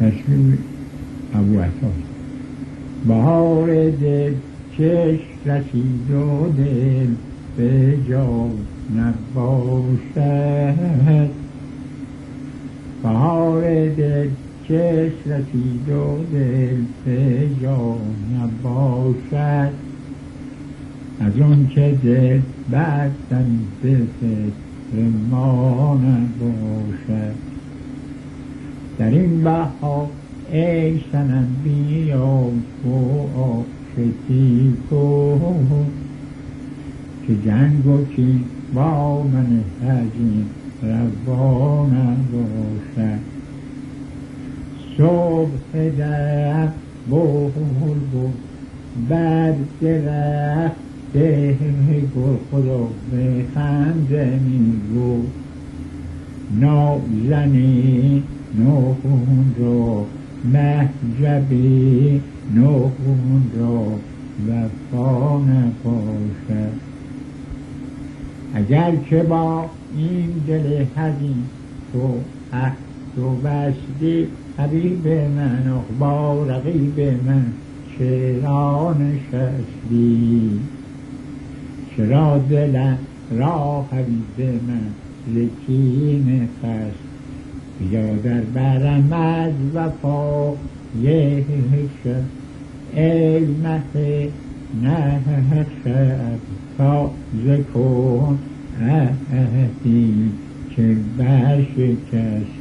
تشریف ابو عطا بهار دل چش رسید و دل به جا نباشد. بهار دل چش رسید و دل به جا نباشد. از اون که دل بستن به فکر ما نباشد در این بها ای سنم بیا و آشتی کن که جنگ و چین با من هجین روا نباشد صبح در بول بود بر درخت گل خدا به خنده میگو نازنی نخون را مهجبی نخون را وفا نباشد اگر که با این دل حزین تو عهد تو بستی حبیب من با رقیب من چرا نشستی؟ چرا دلم را حبیب من زکین خست بیا در برم از وفا یک شب. ای مه نه شب تازه کن عهدی که برشکستی